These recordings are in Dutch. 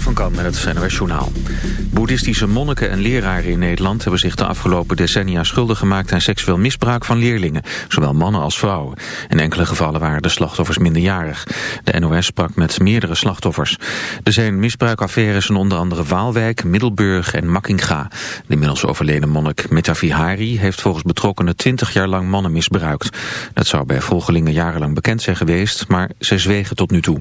Van Kan met het NOS Journaal. Boeddhistische monniken en leraren in Nederland... hebben zich de afgelopen decennia schuldig gemaakt aan seksueel misbruik van leerlingen. Zowel mannen als vrouwen. In enkele gevallen waren de slachtoffers minderjarig. De NOS sprak met meerdere slachtoffers. Er zijn misbruikaffaires in onder andere Waalwijk, Middelburg en Makkinga. De inmiddels overleden monnik Metavihari heeft volgens betrokkenen 20 jaar lang mannen misbruikt. Dat zou bij volgelingen jarenlang bekend zijn geweest, maar ze zwegen tot nu toe.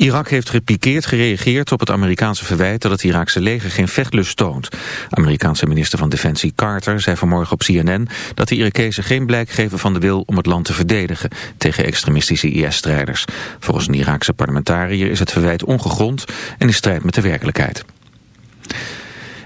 Irak heeft replikeerd gereageerd op het Amerikaanse verwijt dat het Iraakse leger geen vechtlust toont. Amerikaanse minister van Defensie Carter zei vanmorgen op CNN dat de Irakezen geen blijk geven van de wil om het land te verdedigen tegen extremistische IS-strijders. Volgens een Iraakse parlementariër is het verwijt ongegrond en in strijd met de werkelijkheid.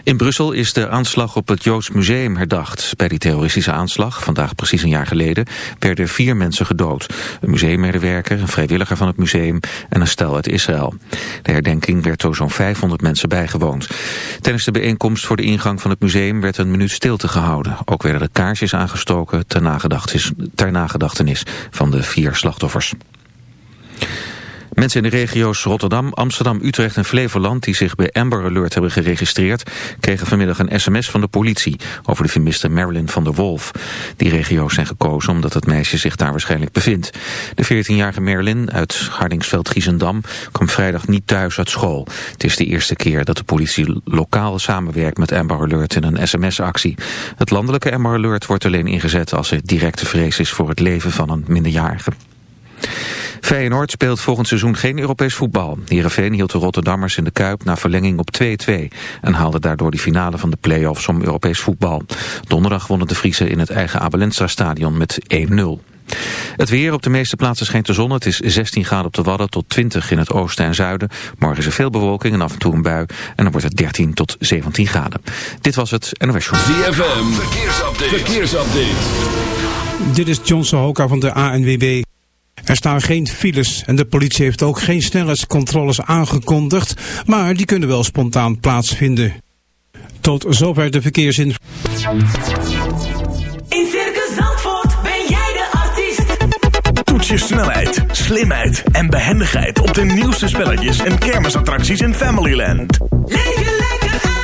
In Brussel is de aanslag op het Joods Museum herdacht. Bij die terroristische aanslag, vandaag precies een jaar geleden, werden vier mensen gedood. Een museummedewerker, een vrijwilliger van het museum en een stel uit Israël. De herdenking werd door zo'n 500 mensen bijgewoond. Tijdens de bijeenkomst voor de ingang van het museum werd een minuut stilte gehouden. Ook werden er kaarsjes aangestoken ter nagedachtenis, ter nagedachtenis van de vier slachtoffers. Mensen in de regio's Rotterdam, Amsterdam, Utrecht en Flevoland... die zich bij Amber Alert hebben geregistreerd... kregen vanmiddag een sms van de politie... over de vermiste Marilyn van der Wolf. Die regio's zijn gekozen omdat het meisje zich daar waarschijnlijk bevindt. De 14-jarige Marilyn uit Hardingsveld-Giezendam... kwam vrijdag niet thuis uit school. Het is de eerste keer dat de politie lokaal samenwerkt met Amber Alert... in een sms-actie. Het landelijke Amber Alert wordt alleen ingezet... als er directe vrees is voor het leven van een minderjarige. Feyenoord speelt volgend seizoen geen Europees voetbal. Heerenveen hield de Rotterdammers in de Kuip na verlenging op 2-2... en haalde daardoor de finale van de play-offs om Europees voetbal. Donderdag wonnen de Friese in het eigen Abelensa stadion met 1-0. Het weer op de meeste plaatsen schijnt de zon. Het is 16 graden op de Wadden tot 20 in het oosten en zuiden. Morgen is er veel bewolking en af en toe een bui. En dan wordt het 13 tot 17 graden. Dit was het NOS Show. ZFM, verkeersupdate. verkeersupdate. Dit is John Sohoka van de ANWB. Er staan geen files en de politie heeft ook geen snelheidscontroles aangekondigd, maar die kunnen wel spontaan plaatsvinden. Tot zover de verkeersin. In Circus Zandvoort ben jij de artiest. Toets je snelheid, slimheid en behendigheid op de nieuwste spelletjes en kermisattracties in Familyland. Leef je lekker uit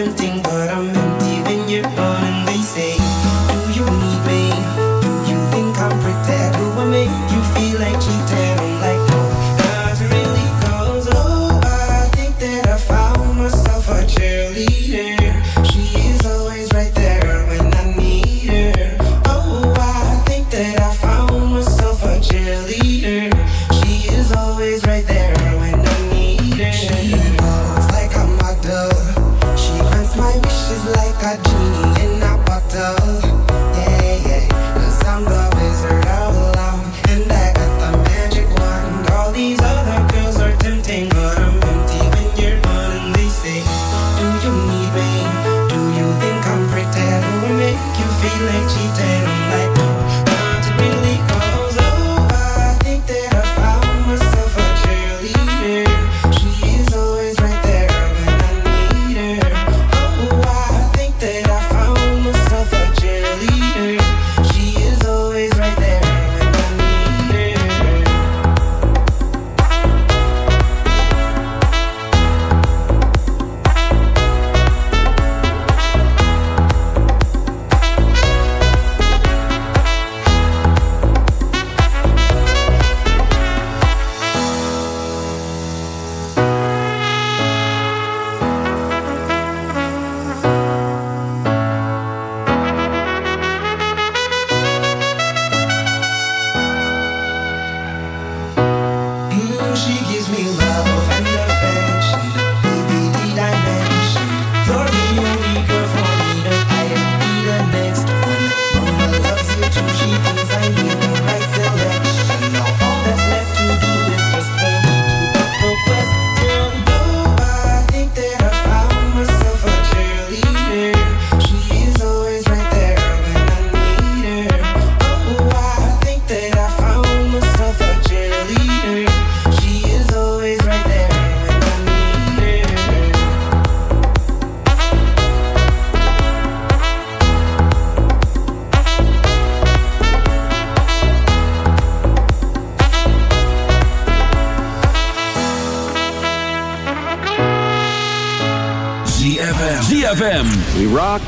tempting, but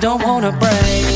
don't wanna break.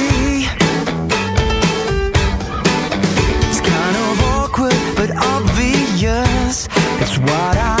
It's what I